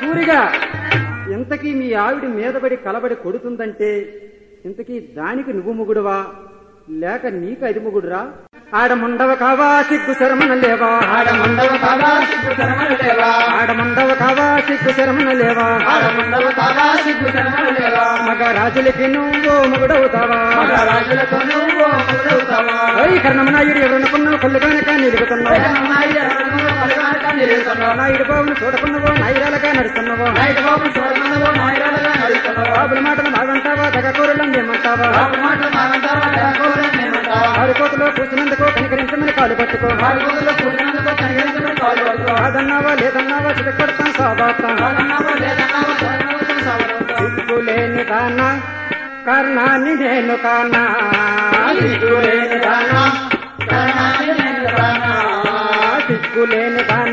సూరిగా ఇంతకీ మీ ఆవిడ మీదబడి కలబడి కొడుతుందంటే ఇంతకీ దానికి నువ్వు ముగుడువా? లేక నీకు అది ముగుడురా? ఆడముండవ కావా సిగ్గు శరమణ లేవా? ఆడమండవ కాగా సిగ్గు శరమణ లేవా? ఆడముండవ కావా సిగ్గు శరమణ లేవా? ఆడమండవ కాగా సిగ్గు శరమణ లేవా? మగ రాజులకి నువ్వు ముగుడవుతావా? మగ రాజులతో నువ్వు మొగుడవుతావా? ఓయ్ కర్ణమనాయుడు ఎవరనుకున్నావు కళ్ళు కనుక నిలుగుతున్నావు నాయుడు బాబును చూడకున్నావో? నైరాలుగా నడుస్తున్నావో? నడుస్తున్నావా? బాబుల మాటలు బాగంటావా తగకూరలం ఏమంటావా బాబు కూర్చున్నందుకు కనికరించమని కాలు పట్టుకో. వాడి కాదన్నావా లేదన్నావా చితకొడతాం సాబాతాం సిగ్గులేని దాన కర్ణాన్ని నేను కానా? సిగ్గులేని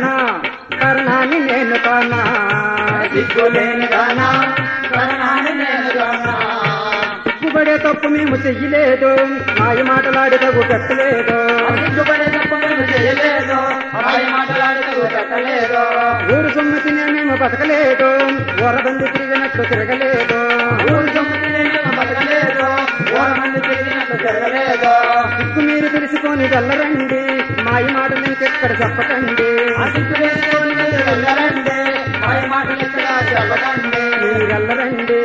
దాన కర్ణాన్ని నేను కానా సిగ్గులేని దానా, కరుణాన్ని నేను కానా. సిగ్గుపడే తప్పు మేము చెయ్యలేదు మాయ మాటలాడి తగు పెట్టలేదు. సిగ్గుపడే తప్ప మేము చేయలేదు అమ్మాయి మాటలాడి నువ్వు పెట్టలేదు. ఊరు సొమ్మితినే మేము బతకలేదు వరబంది తిరిగినట్టు తిరగలేదు. ఊరి సొమ్ముకి నేను బతకలేదు ఓర మంది తిరిగినట్టు తిరగలేదు. సిగ్గు మీరు తెలుసుకొని వెళ్ళరండి మాయ మాటలు ఇంకెక్కడ చెప్పకండి. நீரல்ல ரெண்டு